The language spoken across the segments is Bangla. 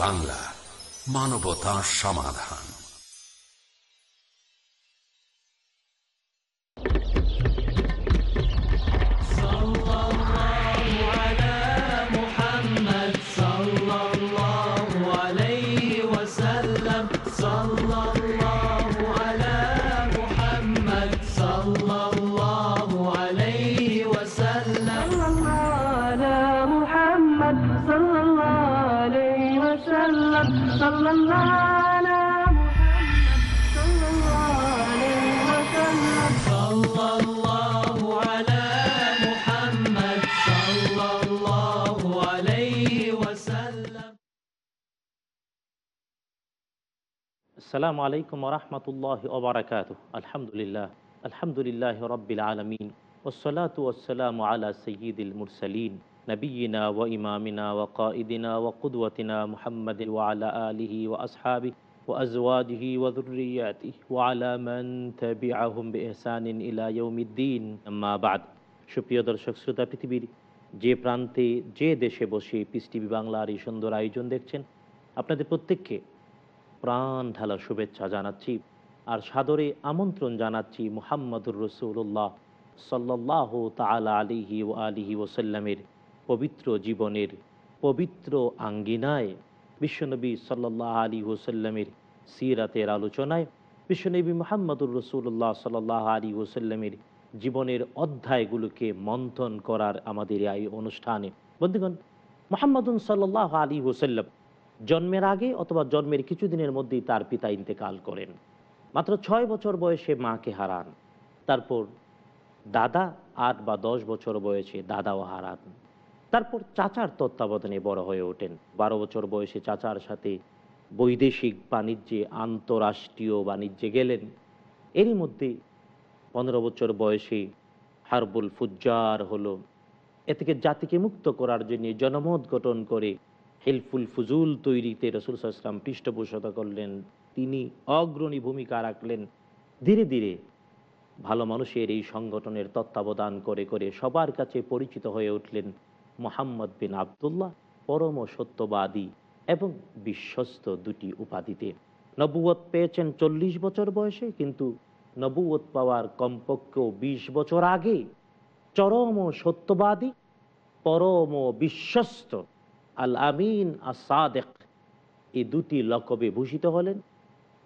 বাংলা মানবতা সমাধান। আসসালামু আলাইকুম রহমতুল্লাহ ওবরাকাত আলহামদুলিল্লাহ আলহামদুলিল্লাহ রব্বিল আলমিন ওসলাত ওসালাম আলা সঈদুল মুরসলিন নবীনা ও ইমামিনা ও কাঈদিনা ও কুদওয়াতিনা মুহাম্মদ ওয়ালা আলিহি ও আসহাবি ও যুররিয়াতিহি ওয়া আলা মান তাবিআহুম বিইহসানিন ইলা ইয়াউমিদ্দিন। আম্মা বাদ। সুপ্রিয় দর্শক শ্রোতা, পৃথিবীর যে প্রান্তে, যে দেশে বসে পিস টিভি বাংলার এই সুন্দর আয়োজন দেখছেন, আপনাদের প্রত্যেককে প্রাণ ঢালা শুভেচ্ছা জানাচ্ছি আর সাদরে আমন্ত্রণ জানাচ্ছি মুহাম্মদুর রসুল্লাহ সাল্লাহ তালা আলিহি ও আলিহি ওসাল্লামের পবিত্র জীবনের পবিত্র আঙ্গিনায় বিশ্বনবী সাল্লাহ আলী ওসাল্লামের সিরাতের আলোচনায় বিশ্বনবী মোহাম্মদুর রসুল্লাহ সাল্লাহ আলী ওসাল্লামের জীবনের অধ্যায়গুলোকে মন্থন করার আমাদের এই অনুষ্ঠানে। বন্ধুগণ, মোহাম্মদুন সাল্লাহ আলী ওসাল্লাম জন্মের আগে অথবা জন্মের কিছুদিনের মধ্যেই তার পিতা ইন্তেকাল করেন। মাত্র ছয় বছর বয়সে মাকে হারান। তারপর দাদা আট বা দশ বছর বয়সে দাদাও হারান। তারপর চাচার তত্ত্বাবধানে বড় হয়ে ওঠেন। বারো বছর বয়সে চাচার সাথে বৈদেশিক বাণিজ্যে আন্তরাষ্ট্রীয় বাণিজ্যে গেলেন। এরই মধ্যে পনেরো বছর বয়সে হারবুল ফুজ্জার হলো। এ থেকে জাতিকে মুক্ত করার জন্য জনমত গঠন করে হেলফুল ফুজুল তৈরিতে রসুল সাল্লাম পৃষ্ঠপোষকতা করলেন। তিনি অগ্রণী ভূমিকা রাখলেন। ধীরে ধীরে ভালো মানুষের এই সংগঠনের তত্ত্বাবধান করে করে সবার কাছে পরিচিত হয়ে উঠলেন মোহাম্মদ বিন আবদুল্লাহ, পরম সত্যবাদী এবং বিশ্বস্ত দুটি উপাধিতে। নবুয়ত পেয়েছেন চল্লিশ বছর বয়সে, কিন্তু নবুয়ত পাওয়ার কমপক্ষেও বিশ বছর আগে চরম সত্যবাদী, পরম বিশ্বস্ত আল আমিন আসাদেক এই দুটি লকবে ভূষিত হলেন।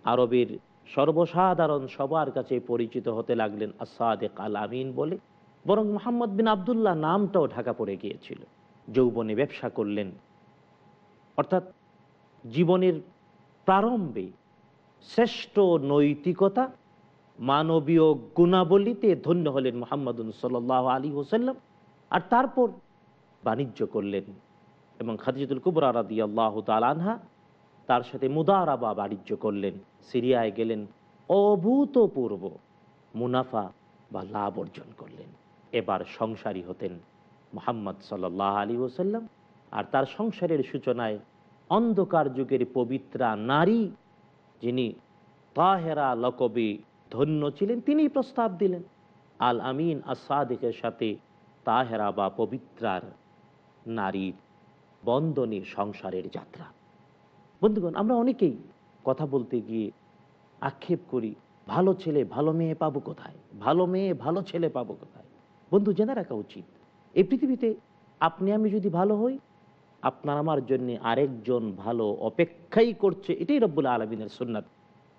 আরবের সর্বসাধারণ সবার কাছে পরিচিত হতে লাগলেন আসাদেক আল আমিন বলে। বরং মোহাম্মদ বিন আবদুল্লাহ নামটাও ঢাকা পড়ে গিয়েছিল। যৌবনে ব্যবসা করলেন। অর্থাৎ জীবনের প্রারম্ভে শ্রেষ্ঠ নৈতিকতা, মানবীয় গুণাবলীতে ধন্য হলেন মোহাম্মদ সাল আলী হোসাল্লাম আর তারপর বাণিজ্য করলেন। এবং খাদিজুল কুবরা রাদি আল্লাহ তালানহা তার সাথে মুদারাবা বাণিজ্য করলেন, সিরিয়ায় গেলেন, অভূতপূর্ব মুনাফা বা লাভ অর্জন করলেন। এবার সংসারী হতেন মোহাম্মদ সাল্লাহ আলী ওসাল্লাম আর তার সংসারের সূচনায় অন্ধকার যুগের পবিত্রা নারী যিনি তাহেরা লকবে ধন্য ছিলেন তিনি প্রস্তাব দিলেন, আল আমিন আসাদিকের সাথে তাহেরা বা পবিত্রার নারীর বন্দনে সংসারের যাত্রা। বন্ধুগণ, আমরা অনেকেই কথা বলতে গিয়ে আক্ষেপ করি, ভালো ছেলে, ভালো মেয়ে পাবো কোথায়? ভালো মেয়ে, ভালো ছেলে পাবো কোথায়? বন্ধু, জেনে রাখা উচিত, এই পৃথিবীতে আপনি আমি যদি ভালো হই, আপনার আমার জন্য আরেকজন ভালো অপেক্ষাই করছে, এটাই রব্বুল আলমিনের সুন্নাত।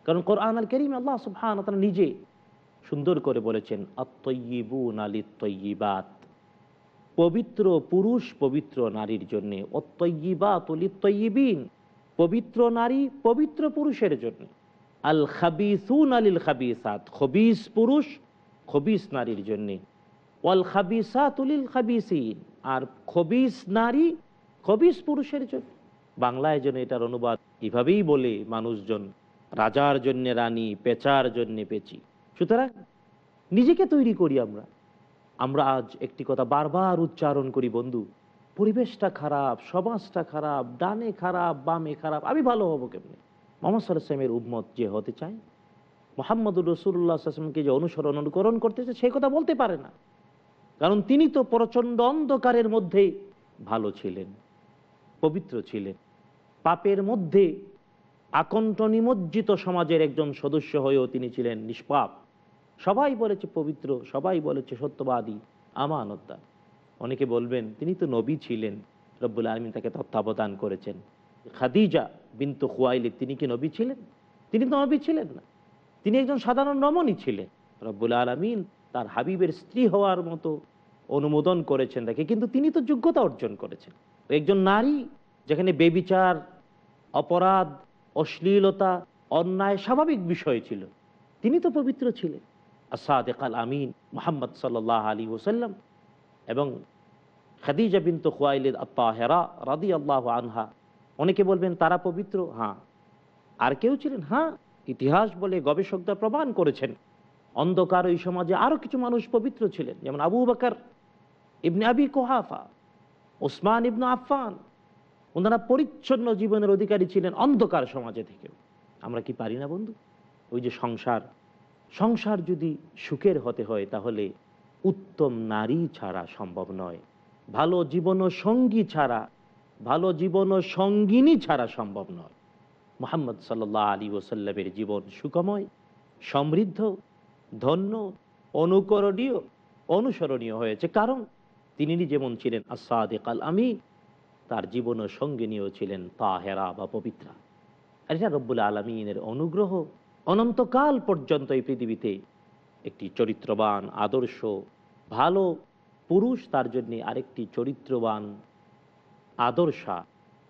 কারণ কোরআন আল করিম আল্লাহ সুবহান নিজে সুন্দর করে বলেছেন আত্ময়িবুন আলী তৈবাত পবিত্র পুরুষ পবিত্র নারীর জন্যে অত্যয়িবাত অলিত্তয়িবিন পবিত্র নারী পবিত্র পুরুষের জন্য। আল খাবিসুন আলিল খাবিসাত, খবিস পুরুষ, খবিস নারীর জন্যে। ওয়াল খাবিসাত উলিল খাবিসিন, আর খবিস নারী খবিস পুরুষের জন্য। বাংলায় যেন এটার অনুবাদ এভাবেই বলে মানুষজন, রাজার জন্যে রানী, পেচার জন্যে পেচি। সুতরাং নিজেকে তৈরি করি আমরা। আমরা আজ একটি কথা বারবার উচ্চারণ করি, বন্ধু। পরিবেশটা খারাপ, সমাজটা খারাপ, ডানে খারাপ, বামে খারাপ, আমি ভালো হব কেমনি? মোহাম্মদ সাল্লামের উম্মত যে হতে চায়, মোহাম্মদুর রসুল্লাহ আসলামকে যে অনুসরণ, অনুকরণ করতেছে সেই কথা বলতে পারে না। কারণ তিনি তো প্রচণ্ড অন্ধকারের মধ্যে ভালো ছিলেন, পবিত্র ছিলেন। পাপের মধ্যে আকণ্ঠ নিমজ্জিত সমাজের একজন সদস্য হয়েও তিনি ছিলেন নিষ্পাপ। সবাই বলেছে পবিত্র, সবাই বলেছে সত্যবাদী, আমানতদার। অনেকে বলবেন, তিনি তো নবী ছিলেন, রব্বুল আলমিন তাকে তত্ত্বাবধান করেছেন। খাদিজা বিন্তু খুয়াইলে তিনি কি নবী ছিলেন? তিনি তো নবী ছিলেন না। তিনি একজন সাধারণ রমণী ছিলেন। রব্বুল আলমিন তার হাবিবের স্ত্রী হওয়ার মতো অনুমোদন করেছেন তাকে, কিন্তু তিনি তো যোগ্যতা অর্জন করেছেন। একজন নারী যেখানে বেবিচার, অপরাধ, অশ্লীলতা, অন্যায় স্বাভাবিক বিষয় ছিল, তিনি তো পবিত্র ছিলেন। আসাদেক আল আমিন মোহাম্মদ সাল্লাহ আলী ওসাল্লাম এবং খাদিজা বিন্তু খোয়াইলিদ আত্মাহেরা রাদি আল্লাহ আনহা। অনেকে বলবেন, তারা পবিত্র? হ্যাঁ। আর কেউ ছিলেন? হ্যাঁ ইতিহাস বলে গবেষকরা প্রমাণ করেছেন। অন্ধকার ওই সমাজে আরও কিছু মানুষ পবিত্র ছিলেন। যেমন আবু বাকর ইবনে আবি কোহাফা ওসমান ইবনু আফফান। ওনারা পরিচ্ছন্ন জীবনের অধিকারী ছিলেন অন্ধকার সমাজে থেকে আমরা কি পারি না, বন্ধু? ওই যে সংসার সংসার যদি সুখের হতে হয়, তাহলে উত্তম নারী ছাড়া সম্ভব নয়। ভালো জীবন সঙ্গী ছাড়া, ভালো জীবন সঙ্গিনী ছাড়া সম্ভব নয়। মোহাম্মদ সাল্লাহ আলী ওসাল্লামের জীবন সুখময়, সমৃদ্ধ, ধন্য, অনুকরণীয়, অনুসরণীয় হয়েছে। কারণ তিনি যেমন ছিলেন আসাদেক আল আমি তার জীবন সঙ্গিনীয় ছিলেন তাহেরা বা পবিত্রা। আর এটা রব্বুল আলমিনের অনুগ্রহ অনন্তকাল পর্যন্ত এই পৃথিবীতে একটি চরিত্রবান, আদর্শ, ভালো পুরুষ, তার জন্যে আরেকটি চরিত্রবান, আদর্শা,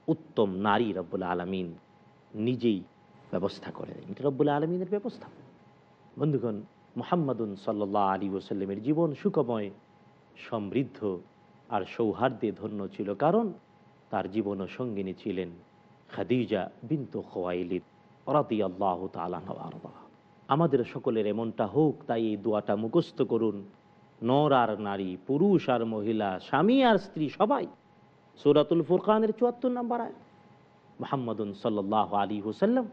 উত্তম নারী রব্বুল আলমিন নিজেই ব্যবস্থা করে দেন এটা রব্বুল আলমিনের ব্যবস্থা। বন্ধুগণ, মোহাম্মদুন সাল্লাহ আলী ওসাল্লামের জীবন সুখময়, সমৃদ্ধ আর সৌহার্দ্যে ধন্য ছিল কারণ তার জীবন সঙ্গিনী ছিলেন খাদিজা বিন্তু খোয়াইলিদ। আল্লাহ আমাদের সকলের এমনটা হোক, তাই এই দোয়াটা মুখস্থ করুন। নর আর নারী, পুরুষ আর মহিলা, স্বামী আর স্ত্রী, সবাই। সুরাতুল ফুরকানের চুয়াত্তর নাম্বার আয় মোহাম্মদুন সাল্লাহ আলী হুসাল্লাম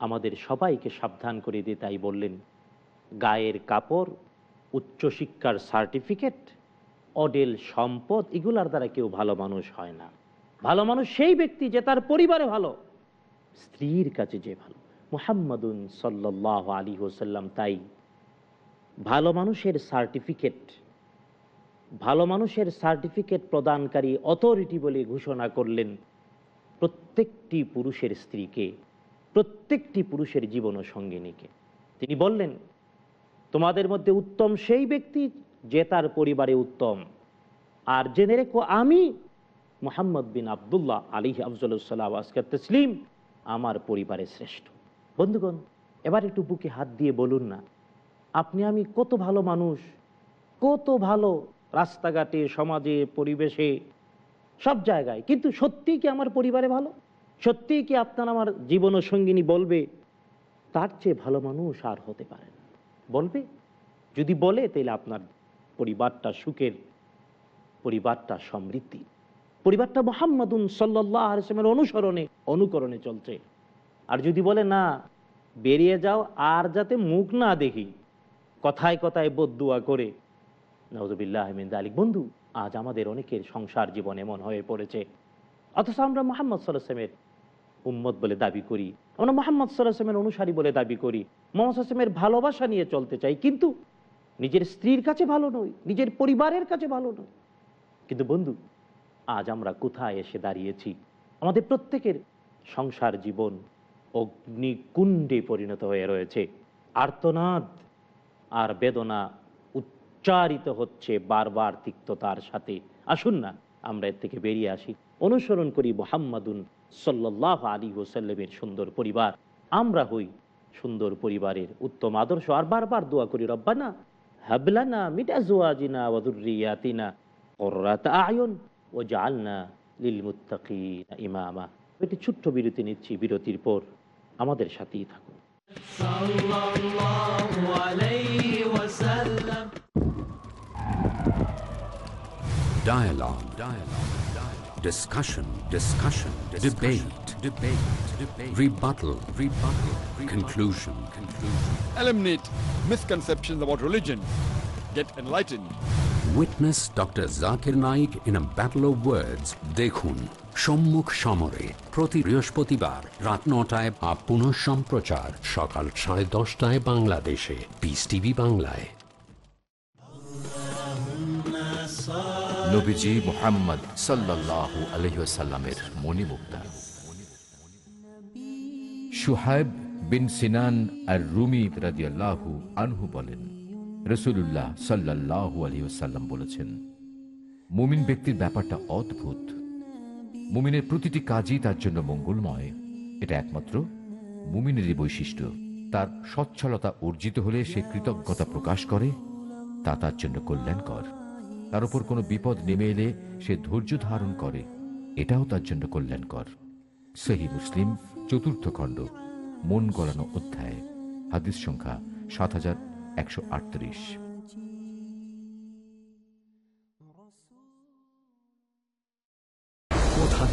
আমাদের সবাইকে সাবধান করে দিয়ে তাই বললেন, গায়ের কাপড়, উচ্চশিক্ষার সার্টিফিকেট, অডেল সম্পদ, এগুলার দ্বারা কেউ ভালো মানুষ হয় না। ভালো মানুষ সেই ব্যক্তি যে তার পরিবারে ভালো, স্ত্রীর কাছে যে ভালো। মুহাম্মাদুন সাল্লাহ আলী হোসাল্লাম তাই ভালো মানুষের সার্টিফিকেট ভালো মানুষের সার্টিফিকেট প্রদানকারী অথরিটি বলে ঘোষণা করলেন প্রত্যেকটি পুরুষের স্ত্রীকে, প্রত্যেকটি পুরুষের জীবন সঙ্গিনীকে। তিনি বললেন, তোমাদের মধ্যে উত্তম সেই ব্যক্তি যে তার পরিবারে উত্তম। আর জেনে রেখো, আমি মোহাম্মদ বিন আবদুল্লাহ আলী আফজলসাল্লাম আজকের তসলিম, আমার পরিবারে শ্রেষ্ঠ। বন্ধুগণ, এবার একটু বুকে হাত দিয়ে বলুন না, আপনি আমি কত ভালো মানুষ, কত ভালো রাস্তাঘাটে, সমাজে, পরিবেশে, সব জায়গায়, কিন্তু সত্যিই কি আমার পরিবারে ভালো? সত্যিই কি আপনার আমার জীবন সঙ্গিনী বলবে, তার চেয়ে ভালো মানুষ আর হতে পারে না। বলবে? যদি বলে তাহলে আপনার পরিবারটা সুখের, পরিবারটা সমৃদ্ধি পরিবারটা মোহাম্মদুন সাল্লাহ আলসালামের অনুসরণে, অনুকরণে চলছে। আর যদি বলে, না, বেরিয়ে যাও আর যাতে মুখ না দেখি, কথায় কথায় বদুয়া করে নজবিল্লাহ আহমেদ আলিক বন্ধু, আজ আমাদের অনেকের সংসার জীবন এমন হয়ে পড়েছে। অথচ আমরা মোহাম্মদ সাল্লামের উম্মত বলে দাবি করি। আমরা মোহাম্মদ সাল্লাহামের অনুসারী বলে দাবি করি। মোহাম্মদ আসলামের ভালোবাসা নিয়ে চলতে চাই, কিন্তু নিজের স্ত্রীর কাছে ভালো নই, নিজের পরিবারের কাছে ভালো নই। কিন্তু বন্ধু, আজ আমরা কোথায় এসে দাঁড়িয়েছি? আমাদের প্রত্যেকের সংসার জীবন অগ্নিকুণ্ডে পরিণত হয়ে রয়েছে। আর্তনাদ আর বেদনা উচ্চারিত হচ্ছে বারবার তিক্ততার সাথে। আসুন না, আমরা এর থেকে বেরিয়ে আসি। অনুসরণ করি মোহাম্মদুন সাল্লাহ আলী ওসাল্লামের সুন্দর পরিবার। আমরা হই সুন্দর পরিবারের উত্তম আদর্শ। আর বারবার দোয়া করি, রব্বানা হাবলানা মিটাজুয়াজিনা ওয়াদুরিয়াতিনা কর্রাত আয়ন ও জালনা লিল মুত্তাকিনা ইমামা। একটি ছোট্ট বিরতি নিচ্ছি, বিরতির পর। আমাদের সাথেই থাকুন Dialogue. Dialogue. Dialogue. Discussion. Discussion. Debate. Debate. Debate. Rebuttal. Rebuttal. Conclusion. Conclusion. Eliminate misconceptions about religion. Get enlightened. Witness Dr. Zakir Naik in a battle of words. দেখুন সম্মুখ সমরে প্রতি বৃহস্পতিবার রাত নটায় বা পুনঃ সম্প্রচার সকাল সাড়ে দশটায় বাংলাদেশে। পিস টিভি বাংলায়। নবীজি মোহাম্মদ সাল্লাল্লাহু আলহিসাল্লামের সুহাইব বিন সিনান আর আনহু বলেন বলেছেন, মুমিন ব্যক্তির ব্যাপারটা অদ্ভুত। মুমিনের প্রতিটি কাজই তার জন্য মঙ্গলময়। এটা একমাত্র মুমিনেরই বৈশিষ্ট্য। তার সচ্ছলতা অর্জিত হলে সে কৃতজ্ঞতা প্রকাশ করে, তা তার জন্য কল্যাণকর। তার উপর কোনো বিপদ নেমে এলে সে ধৈর্য ধারণ করে, এটাও তার জন্য কল্যাণকর। সহি মুসলিম, চতুর্থ খণ্ড, মন গলানো অধ্যায়, হাদিস সংখ্যা সাত হাজার একশো আটত্রিশ।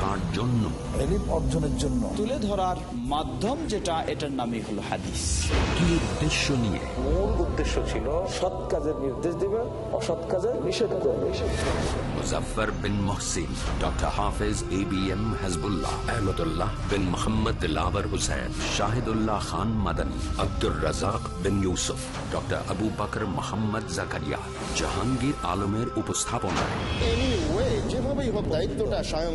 কার জন্য? অর্জনের জন্য। তুলে ধরার মাধ্যম যেটা এটার নামই হলো হাদিস। কি উদ্দেশ্য নিয়ে? মূল উদ্দেশ্য ছিল সৎ কাজের নির্দেশ দিবে অসৎ কাজের নিষেধ করবে। Muzaffar bin Mohsin doctor Hafez A B M Hajbullah Ahmadullah bin Mohammad Dilabar Hussain Shahidullah Khan Madani Abdur Razzak bin Yusuf doctor Abu Bakr Mohammad Zakaria. Jahangir আলমের উপস্থাপনায়। যেভাবেই হোক দায়িত্বটা স্বয়ং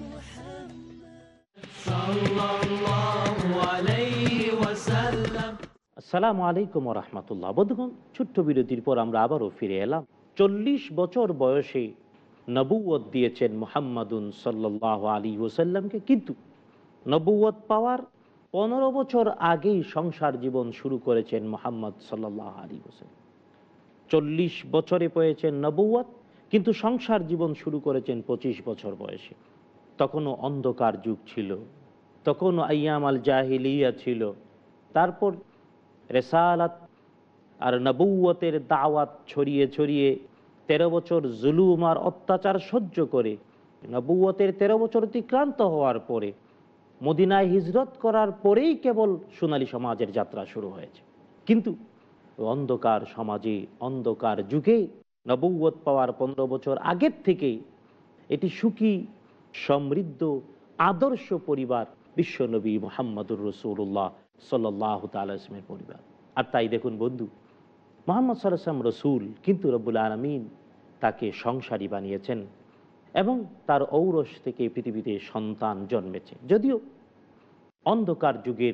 আসসালামু আলাইকুম রহমতুল্লাহ। বন্ধুগণ, ছোট্ট বিরতির পর আমরা আবারও ফিরে এলাম। চল্লিশ বছর বয়সে নবুয়ত দিয়েছেন মোহাম্মদুন সাল্লাহ আলী ওসাল্লামকে কিন্তু নবুয়ত পাওয়ার পনেরো বছর আগেই সংসার জীবন শুরু করেছেন মোহাম্মদ সাল্লাহ আলী ওসাল্লাম চল্লিশ বছরে পেয়েছেন নবুয়ত কিন্তু সংসার জীবন শুরু করেছেন পঁচিশ বছর বয়সে। তখনও অন্ধকার যুগ ছিল, তখনও আয়াম আল জাহিলিয়া ছিল। তারপর রেসালাত আর নবুয়তের দাওয়াত ছড়িয়ে ছড়িয়ে তেরো বছর জুলুম আর অত্যাচার সহ্য করে নবুয়তের তেরো বছর অতিক্রান্ত হওয়ার পরে, মদিনায় হিজরত করার পরেই কেবল সোনালী সমাজের যাত্রা শুরু হয়েছে। কিন্তু অন্ধকার সমাজে, অন্ধকার যুগে নবুয়ত পাওয়ার পনেরো বছর আগের থেকেই এটি সুখী, সমৃদ্ধ, আদর্শ পরিবার বিশ্বনবী মোহাম্মদুর রসুল্লাহ সাল্লাহ তালের পরিবার। আর তাই দেখুন বন্ধু, মোহাম্মদ সাল্লাম রসুল, কিন্তু রব্বুল আলমিন তাকে সংসারী বানিয়েছেন এবং তার ঔরস থেকে পৃথিবীতে সন্তান জন্মেছে। যদিও অন্ধকার যুগের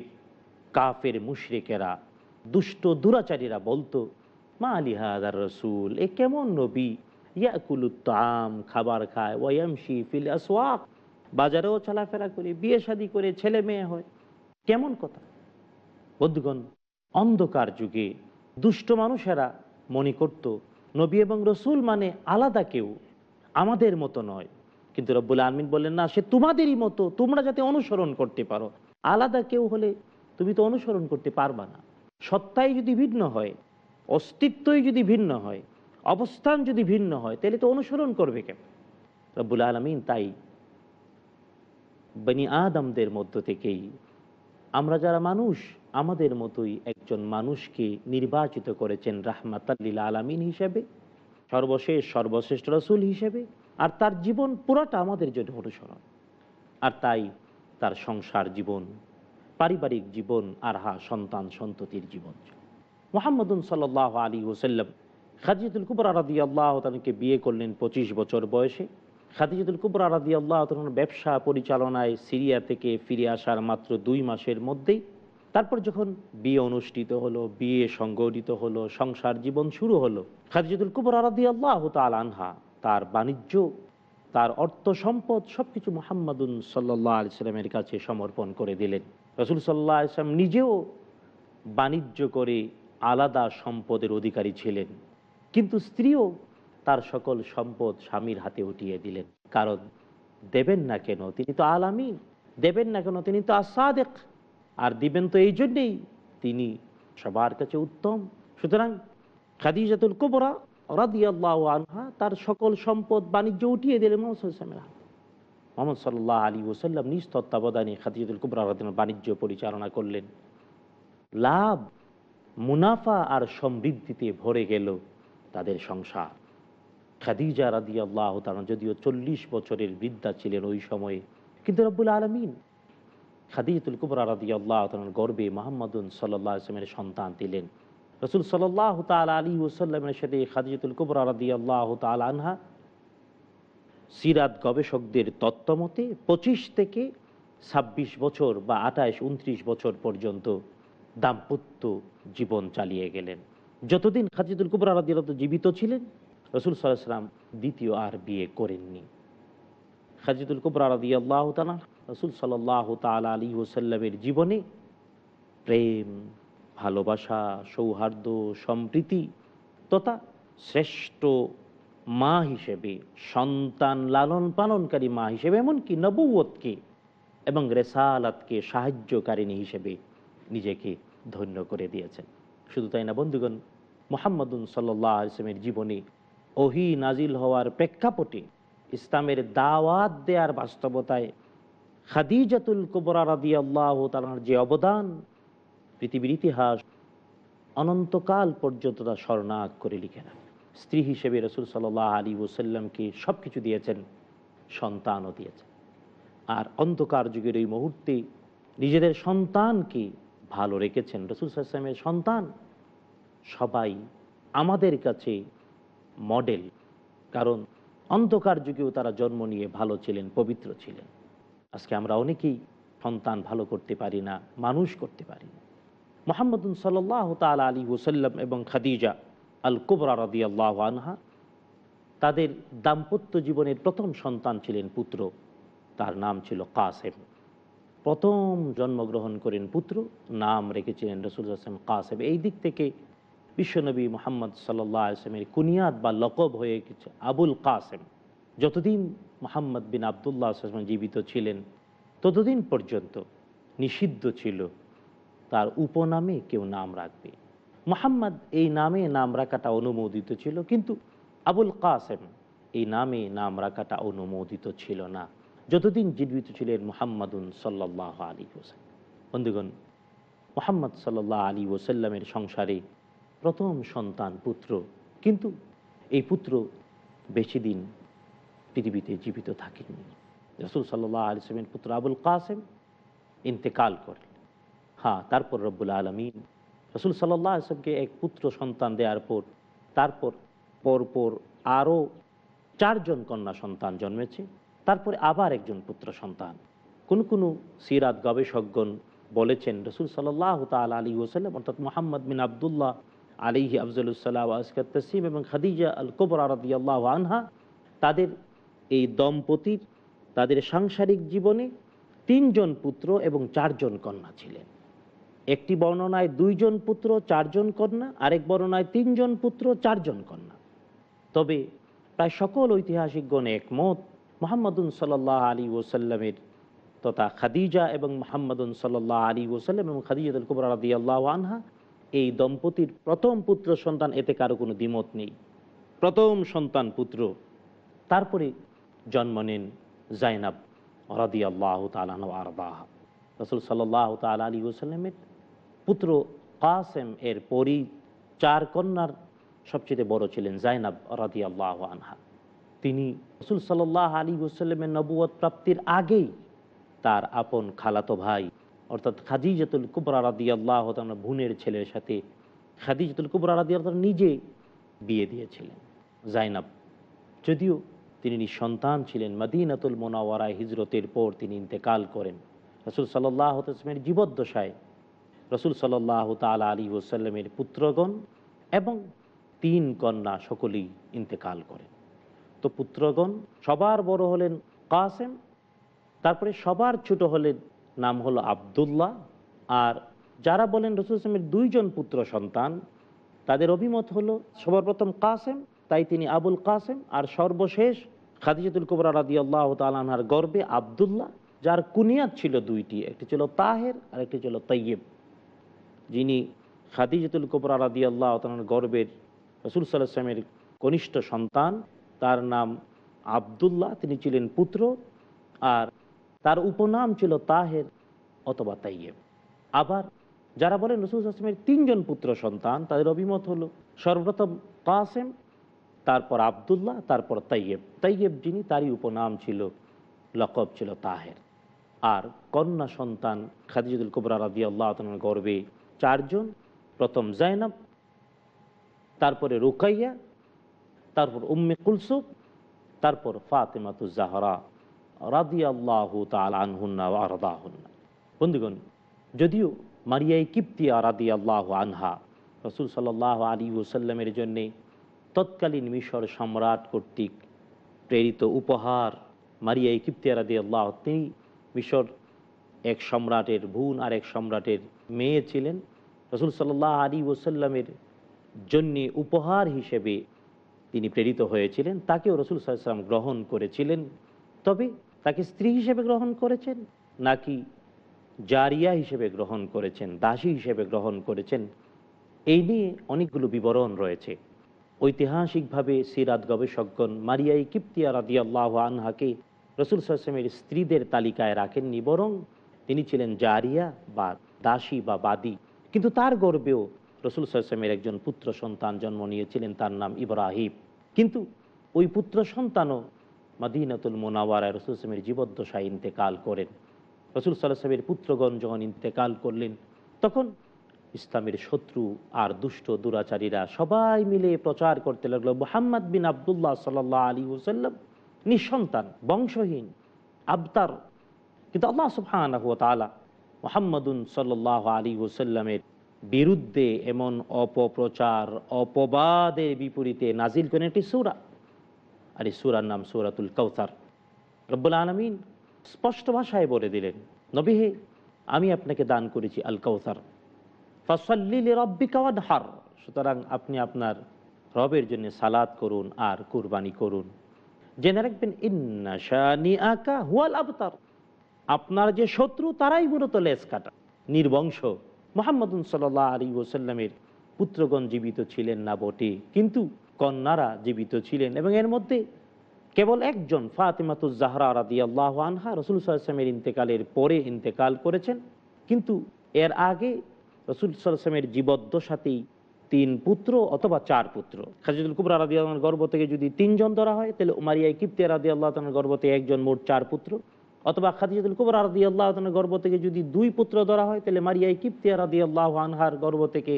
কাফের মুশরিকেরা, দুষ্ট দুরাচারীরা বলতো, মা আলী হাদার রসুল, এ কেমন নবী? ইয়াকুলুত্তাম খাবার খায় ওয়ামশি ফিল আসওয়াক। বাজারেও চলাফেরা করে, বিয়ে শাদি করে, ছেলে মেয়ে হয়। কেমন কথা। বন্ধুগণ, অন্ধকার যুগে দুষ্ট মানুষেরা মনে করত, নবী এবং রসুল মানে আলাদা কেউ, আমাদের মতো নয়। কিন্তু রব্বুল আলমিন বললেন, না, সে তোমাদেরই মতো, তোমরা যাতে অনুসরণ করতে পারো। আলাদা কেউ হলে তুমি তো অনুসরণ করতে পারবা না। সত্তাই যদি ভিন্ন হয়, অস্তিত্বই যদি ভিন্ন হয়, অবস্থান যদি ভিন্ন হয়, তাহলে তো অনুসরণ করবে কেন রব্বুল আলমিন তাই বনি আদমদের মধ্য থেকেই আমরা যারা মানুষ আমাদের মতোই একজন মানুষকে নির্বাচিত করেছেন রাহমাতাল্লিল আলমিন হিসেবে, সর্বশেষ, সর্বশ্রেষ্ঠ রসুল হিসেবে, আর তার জীবন পুরাটা আমাদের জন্য অনুসরণ। আর তাই তার সংসার জীবন, পারিবারিক জীবন, আর হা, সন্তান সন্ততির জীবন। মোহাম্মদুন সাল্লাহ আলী ওসাল্লাম খাদিজুল কুবরা রাদি আল্লাহ তাকে বিয়ে করলেন পঁচিশ বছর বয়সে। খাদিজুল কুবরা রাদি আল্লাহ ব্যবসা পরিচালনায় সিরিয়া থেকে ফিরে আসার মাত্র দুই মাসের মধ্যেই তারপর যখন বিয়ে অনুষ্ঠিত হলো, বিয়ে সংগঠিত হলো, সংসার জীবন শুরু হলো খাদিজুল কুবরা রাদি আল্লাহ তাল আনহা, তার বাণিজ্য, তার অর্থ সম্পদ সবকিছু মোহাম্মদুন সাল্লাহ আলিয়াল্লামের কাছে সমর্পণ করে দিলেন। রসুল সাল্লাহ ইসলাম নিজেও বাণিজ্য করে আলাদা সম্পদের অধিকারী ছিলেন। কিন্তু স্ত্রীও তার সকল সম্পদ স্বামীর হাতে উঠিয়ে দিলেন। কারণ দেবেন না কেন, তিনি তো আলামী দেবেন না কেন, তিনি তো আসাদেক আর দিবেন তো এই জন্যেই তিনি সবার কাছে উত্তম। সুতরাং খাদিজাতুল কুবরা রাদিয়াল্লাহু আনহা তার সকল সম্পদ বাণিজ্য উঠিয়ে দিলেন মোহাম্মদ সাল্লামের হাতে। মোহাম্মদ সাল্লাহ আলী ওসাল্লাম নিজ তত্ত্বাবধানে খাদিজাতুল কুবরা রাদিয়াল্লাহু বাণিজ্য পরিচালনা করলেন। লাভ, মুনাফা আর সমৃদ্ধিতে ভরে গেল তাদের সংসার। খাদিজা রাদি আল্লাহ তারা যদিও চল্লিশ বছরের বৃদ্ধা ছিলেন ওই সময়ে, কিন্তু রব্বুল আলমিন খাদিজতুল কুবরা রাদি আল্লাহ তালার গর্বে মোহাম্মদুন সাল্লাহ আসলামের সন্তান দিলেন। রসুল সাল্লাহ তাল আলী ওসাল্লামের সাথে খাদিজতুল কুবরা আল্লাহ তাল আনহা সিরাত গবেষকদের তত্ত্বমতে পঁচিশ থেকে ছাব্বিশ বছর বা আঠাশ উনত্রিশ বছর পর্যন্ত দাম্পত্য জীবন চালিয়ে গেলেন। যতদিন খাজিদুল কুবরা রাদিয়াল্লাহু জীবিত ছিলেন, রসুল সাল্লাহ সাল্লাম দ্বিতীয় আর বিয়ে করেননি। খাজিদুল কুবরা রাদি আল্লাহ রসুল সাল্লাহ তালা আলী ওসাল্লামের জীবনে প্রেম, ভালোবাসা, সৌহার্দ্য, সম্প্রীতি তথা শ্রেষ্ঠ মা হিসেবে, সন্তান লালন পালনকারী মা হিসেবে, এমনকি নবুয়তকে এবং রেসালাতকে সাহায্যকারিণী হিসেবে নিজেকে ধন্য করে দিয়েছেন। শুধু তাই না বন্ধুগণ, মোহাম্মদুন সাল্লাহ ইসলামের জীবনে ওহি নাজিল হওয়ার প্রেক্ষাপটে ইসলামের দাওয়াত দেওয়ার বাস্তবতায় খাদিজাতুল কুবরা রাদি আল্লাহ তালার যে অবদান, পৃথিবীর ইতিহাস অনন্তকাল পর্যন্ত তা স্মরণাগ করে লিখে রাখে স্ত্রী হিসেবে রসুল সাল্লাহ আলী ওসাল্লামকে সব কিছু দিয়েছেন, সন্তানও দিয়েছেন। আর অন্ধকার যুগের এই মুহূর্তে নিজেদের সন্তানকে ভালো রেখেছেন রসুল সাল্লামের সন্তান। সবাই আমাদের কাছে মডেল কারণ অন্ধকার যুগেও তারা জন্ম নিয়ে ভালো ছিলেন, পবিত্র ছিলেন। আজকে আমরা অনেকেই সন্তান ভালো করতে পারি না, মানুষ করতে পারি না। মোহাম্মদুন সাল্লাহ তাল আলী ওসাল্লাম এবং খাদিজা আল কুবরা রদি আল্লাহ আনহা তাদের দাম্পত্য জীবনের প্রথম সন্তান ছিলেন পুত্র, তার নাম ছিল কাসেম। প্রথম জন্মগ্রহণ করেন পুত্র, নাম রেখেছিলেন রসুল আসলাম কাসেম। এই দিক থেকে বিশ্বনবী মোহাম্মদ সাল্লাহ আসলামের কুনিয়াদ বা লকব হয়ে গেছে আবুল কাসেম। যতদিন মোহাম্মদ বিন আবদুল্লাহ আসলাম জীবিত ছিলেন, ততদিন পর্যন্ত নিষিদ্ধ ছিল তার উপনামে কেউ নাম রাখবে। মোহাম্মদ এই নামে নাম রাখাটা অনুমোদিত ছিল, কিন্তু আবুল কাসেম এই নামে নাম রাখাটা অনুমোদিত ছিল না। যতদিন জীবিত ছিলেন মোহাম্মদুন সাল্লাহ আলী ওসাল্লাম বন্ধুগণ, মোহাম্মদ সাল্লাহ আলী ওসাল্লামের সংসারে প্রথম সন্তান পুত্র, কিন্তু এই পুত্র বেশি দিন পৃথিবীতে জীবিত থাকেননি রসুল সাল্লাহ আলিসলামের পুত্র আবুল কাসেম ইন্তেকাল করেন হ্যাঁ তারপর রব্বুল আলমিন রসুল সাল্লাহ আসলামকে এক পুত্র সন্তান দেওয়ার পর, তারপর পরপর আরও চারজন কন্যা সন্তান জন্মেছে, তারপরে আবার একজন পুত্র সন্তান। কোন কোন সিরাত গবেষকগণ বলেছেন, রসুল সাল্লাহ তাল আলী ওসাল্লাম অর্থাৎ মোহাম্মদ বিন আবদুল্লাহ আলিহি আফজলুসাল্লাহ আসকাত তসিম এবং খাদিজা আল কোবর আরদি আল্লাহ আনহা, তাদের এই দম্পতির তাদের সাংসারিক জীবনে তিনজন পুত্র এবং চারজন কন্যা ছিলেন। একটি বর্ণনায় দুইজন পুত্র, চারজন কন্যা, আরেক বর্ণনায় তিনজন পুত্র, চারজন কন্যা। তবে প্রায় সকল ঐতিহাসিকগণ একমত, মোহাম্মদুন সাল্লাহ আলী ওসাল্লামের তথা খাদিজা এবং মোহাম্মদুন সাল্লাহ আলী ওসাল্লাম এবং খাদিজাদুল কুবর আল্লাহ আনহা এই দম্পতির প্রথম পুত্র সন্তান, এতে কারও কোনো দ্বিমত নেই। প্রথম সন্তান পুত্র, তারপরে জন্ম নেন জাইনাব রদি আল্লাহ তালাহ আরবাহ রসুল সাল্লাহ তাল আলী ওসাল্লামের পুত্র কাসেম এর পরই চার কন্যার সবচেয়ে বড় ছিলেন জাইনাব রদি আল্লাহ আনহা। তিনি রসুল সাল্লাহ আলী ওসাল্লামের নবুয়ত প্রাপ্তির আগেই তার আপন খালাতো ভাই, অর্থাৎ খাদিজাতুল কুবরা রাদি আল্লাহ বোনের ছেলের সাথে খাদিজাতুল কুবরা রাদি আল্লাহ নিজে বিয়ে দিয়েছিলেন। জাইনাব, যদিও তিনি নিঃসন্তান ছিলেন। মদিনাতুল মোনাওয়ারায় হিজরতের পর তিনি ইন্তেকাল করেন। রসুল সাল্লাহ তসমের জীবদ্দশায় রসুল সাল্লাহ তালা আলী ওসাল্লামের পুত্রগণ এবং তিন কন্যা সকলেই ইন্তেকাল করেন। তো পুত্রগণ সবার বড় হলেন কাসেম, তারপরে সবার ছোট হলেন নাম হলো আবদুল্লাহ, আর যারা বলেন রসুল ইসলামের দুইজন পুত্র সন্তান, তাদের অভিমত হলো সবার প্রথম কাসেম তাই তিনি আবুল কাসেম আর সর্বশেষ খাদিজাতুল কুবরা রাদি আল্লাহ তালাহার গর্বে আবদুল্লাহ, যার কুনিয়াত ছিল দুইটি, একটি ছিল তাহের আর একটি ছিল তৈয়ব যিনি খাদিজাতুল কুবরা রাদি আল্লাহ তালার গর্বের রসুল সাল্লামের কনিষ্ঠ সন্তান, তার নাম আবদুল্লাহ। তিনি ছিলেন পুত্র আর তার উপনাম ছিল তাহের অথবা তাইয়েব আবার যারা বলেন রসুল আসলামের তিনজন পুত্র সন্তান, তাদের অভিমত হলো সর্বপ্রথম কাসেম তারপর আবদুল্লাহ, তারপর তাইয়েব। তাইয়েব যিনি, তারই উপনাম ছিল লকব, ছিল তাহের। আর কন্যা সন্তান খাদিজুল কুবরা রাদি আল্লাহ গর্বে চারজন। প্রথম জাইনাব, তারপরে রুকাইয়া, তারপর উম্মে কুলসুব তারপর ফাতেমাতুজ জাহরা রাদি আল্লাহ তালহুন্না বন্ধুগণ, যদিও মারিয়াই কিপ্তিয়া রাদি আল্লাহ আনহা, রসুল সাল্লাহ আলী ওসাল্লামের জন্যে তৎকালীন মিশর সম্রাট কর্তৃক প্রেরিত উপহার মারিয়া কিপ্তিয়া রাদি আল্লাহ তিনি মিশর এক সম্রাটের ভুন আর এক সম্রাটের মেয়ে ছিলেন। রসুল সাল্লাহ আলী ওসাল্লামের জন্যে উপহার হিসেবে তিনি প্রেরিত হয়েছিলেন। তাকেও রসুল সাল্লাম গ্রহণ করেছিলেন। তবে তাকে স্ত্রী হিসেবে গ্রহণ করেছেন নাকি জারিয়া হিসেবে গ্রহণ করেছেন, দাসী হিসেবে গ্রহণ করেছেন, এই নিয়ে অনেকগুলো বিবরণ রয়েছে। ঐতিহাসিকভাবে সিরাত গবেষকগণ মারিয়াই কিপ্তিয়া রাদি আল্লাহ আনহাকে রসুল সাল্লামের স্ত্রীদের তালিকায় রাখেননি, বরং তিনি ছিলেন জারিয়া বা দাসী বা বাদী। কিন্তু তার গর্বেও রসুল সাল্লামের একজন পুত্র সন্তান জন্ম নিয়েছিলেন, তার নাম ইব্রাহিম। কিন্তু ওই পুত্র সন্তানও মাদিনাতুল মোনাওয়ারায় রসুল সালামের জীবদ্দশায় ইন্তেকাল করেন। রসুল সাল্লাহামের পুত্রগণ যখন ইন্তেকাল করলেন, তখন ইসলামের শত্রু আর দুষ্ট দুরাচারীরা সবাই মিলে প্রচার করতে লাগল। মোহাম্মদ বিন আবদুল্লাহ সাল্লাহ আলী ওসাল্লাম নিঃসন্তান, বংশহীন, আবতার। কিন্তু আল্লাহ সুফান মোহাম্মদুন সাল্লাহ আলী ওসাল্লামের বিরুদ্ধে এমন অপপ্রচার অপবাদের বিপরীতে নাজিল করেন একটি সুরা। আর এই সুরার নাম সুরাতুল কৌসার রব্বুল আলমিন স্পষ্ট ভাষায় বলে দিলেন, নবী হে, আমি আপনাকে দান করেছি আল কৌসার সুতরাং আপনি আপনার রবের জন্য সালাদ করুন, আর কুরবানি করুন। জেনে রাখবেন ইন্নাশানি আকা হুয়াল আবতার। আপনার যে শত্রু, তারাই মূলত লেস কাটা, নির্বংশ। মোহাম্মদুন সাল্লাহ আলী ওসাল্লামের পুত্রগণ জীবিত ছিলেন না বটে, কিন্তু কন্যারা জীবিত ছিলেন। এবং এর মধ্যে কেবল একজন, ফাতেমাতুজ জাহরা রাদি আল্লাহ আনহা রসুল সাল্লামের ইন্তেকালের পরে ইন্তেকাল করেছেন। কিন্তু এর আগে রসুল সাল্লামের জীবদ্দশাতেই তিন পুত্র অথবা চার পুত্র। খাজিদুল কুবরা রাদি আল্লাহর গর্ব থেকে যদি তিনজন ধরা হয়, তাহলে উমারিয়া কিপ্তে রাদি আল্লাহ গর্বতে একজন মোট চার পুত্র। অথবা খাদিজাতুল কুবরা রাদি আল্লাহ গর্ব থেকে যদি দুই পুত্র ধরা হয়, তাহলে মারিয়াই কিপ্তিয়া রাদি আল্লাহ আনহার গর্ব থেকে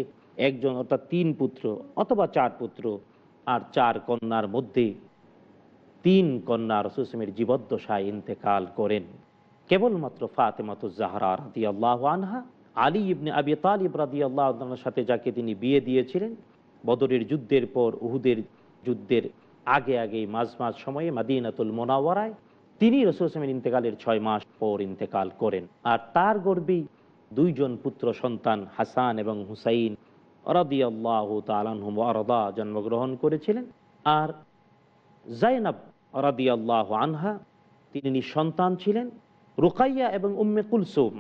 একজন, অর্থাৎ তিন পুত্র অথবা চার পুত্র। আর চার কন্যার মধ্যে তিন কন্যা রসুসমের জীবদ্দশায় ইন্তেকাল করেন। কেবলমাত্র ফাতেমাত জাহরা রাদি আল্লাহ আনহা আলী ইবনে আবি তালিব রাদি আল্লাহ সাথে যাকে তিনি বিয়ে দিয়েছিলেন, বদরের যুদ্ধের পর উহুদের যুদ্ধের আগে আগে মাঝ মাঝ সময়ে মাদিনাতুল মোনাওয়ারায় তিনি রসুল আসলামের ইন্তেকালের ছয় মাস পর ইন্তেকাল করেন। আর তার গর্বেই দুইজন পুত্র সন্তান হাসান এবং হুসাইন অরাদি আল্লাহ তালানহুম আরদা জন্মগ্রহণ করেছিলেন। আর জাইনাব আল্লাহ আনহা, তিনি সন্তান ছিলেন। রুকাইয়া এবং উম্মে কুলসুম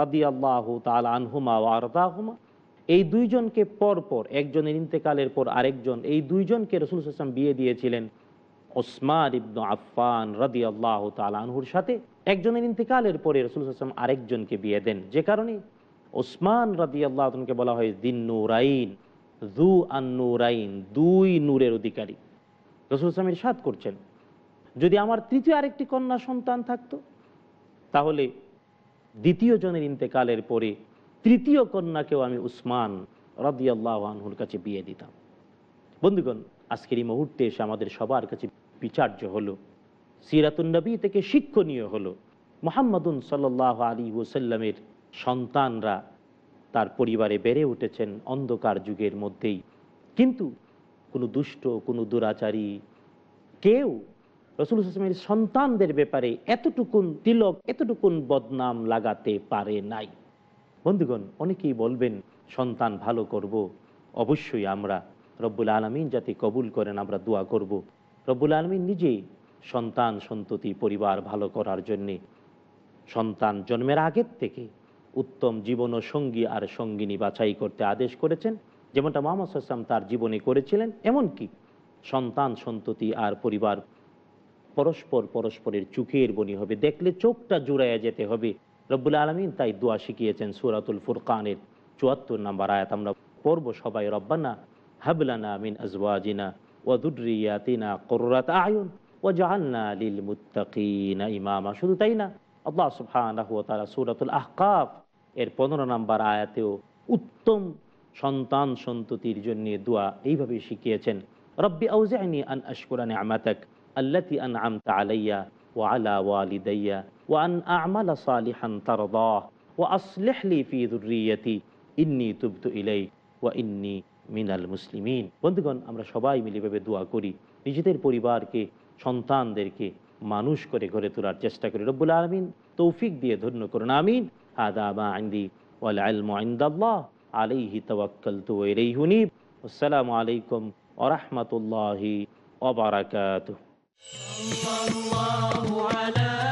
রাদি আল্লাহ তাল আনহুমা ও আরদাহুমা। এই দুইজনকে পর পর একজনের ইন্তেকালের পর আরেকজন, এই দুইজনকে রসুল হাসান বিয়ে দিয়েছিলেন ওসমান ইবনু আফফান রদি আল্লাহ তাল আনহুর সাথে। একজনের ইন্তেকালের পরে রসুল হাসান আরেকজনকে বিয়ে দেন। যে কারণে ওসমান রদি আল্লাহকে বলা হয় দিন নুরাইন, দু আন্নুরাইন দুই নূরের অধিকারী। রসুল হাসামের সাদ করছেন, যদি আমার তৃতীয় আরেকটি কন্যা সন্তান থাকতো, তাহলে দ্বিতীয় জনের ইন্তেকালের পরে তৃতীয় কন্যাকেও আমি উসমান রদিয়াল্লাহ আনহুর কাছে বিয়ে দিতাম। বন্ধুগণ, আজকের এই মুহূর্তে এসে আমাদের সবার কাছে বিচার্য হলো সিরাতুন্নবী থেকে শিক্ষণীয় হলো, মোহাম্মদুন সাল্লাহ আলী ওসাল্লামের সন্তানরা তার পরিবারে বেড়ে উঠেছেন অন্ধকার যুগের মধ্যেই। কিন্তু কোনো দুষ্ট, কোনো দুরাচারী কেউ রসুল হাসমের সন্তানদের ব্যাপারে এতটুকুন তিলক, এতটুকুন বদনাম লাগাতে পারে নাই বন্ধুগণ, অনেকেই বলবেন, সন্তান ভালো করব। অবশ্যই আমরা রব্বুল আলমিন যাতে কবুল করেন, আমরা দোয়া করব। রব্বুল আলমিন নিজেই সন্তান, সন্ততি, পরিবার ভালো করার জন্যে সন্তান জন্মের আগের থেকে উত্তম জীবন ও সঙ্গী আর সঙ্গিনী বাছাই করতে আদেশ করেছেন যেমনটা মোহাম্মদ আসলাম তার জীবনে করেছিলেন, এমনকি সন্তান, সন্ততি আর পরিবার পরস্পর পরস্পরের চোখের বনি হবে। দেখলে চোখটা জুড়াইয়া যেতে হবে। রব্বুল আলমিন তাই দোয়া শিখিয়েছেন সুরাতুল ফুরকানের চুয়াত্তর নাম্বার আয়াত। আমরা পড়ব সবাই, রব্বানা হাবলানা মিন আজওয়াজিনা ওয়াদুরিয়াতিনা কররাত আয়ুন ও জাহান্না লিল মুত্তাকিনা ইমামা। শুধু তাই না, আল্লাহ সুবহানাহু ওয়া তাআলা সূরাতুল আহকাফ এর পনেরো নাম্বার আয়াতেও উত্তম সন্তান সন্ততির জন্য দোয়া এইভাবে শিখিয়েছেন। রব্বি আউজাইনি আন আশকুরা নি'মাতাক আল্লাতি আন'আমতা আলাইয়া ওয়া আলা ওয়ালিদাইয়া ওয়া আন আ'মালা সালিহান তারদাহ ওয়া আসলিহ লি ফি যুররিয়াতি ইন্নী তুবতু ইলাইক ওয়া ইন্নী মিনাল মুসলিমিন। বন্ধুগণ, আমরা সবাই মিলে ভেবে দোয়া করি, নিজেদের পরিবারকে, সন্তানদেরকে মানুষ করে গড়ে তোলার চেষ্টা করি। রব্বুল আলমিন তৌফিক দিয়ে ধন্য করুন, আমিন। মা আইন্দি ওয়াল আলমু ইনদাল্লাহ আলাইহি তাওয়াক্কালতু ওয়া ইলাইহি আসসালামু আলাইকুম ওয়া রাহমাতুল্লাহি ওয়া বারাকাতুহু। الله على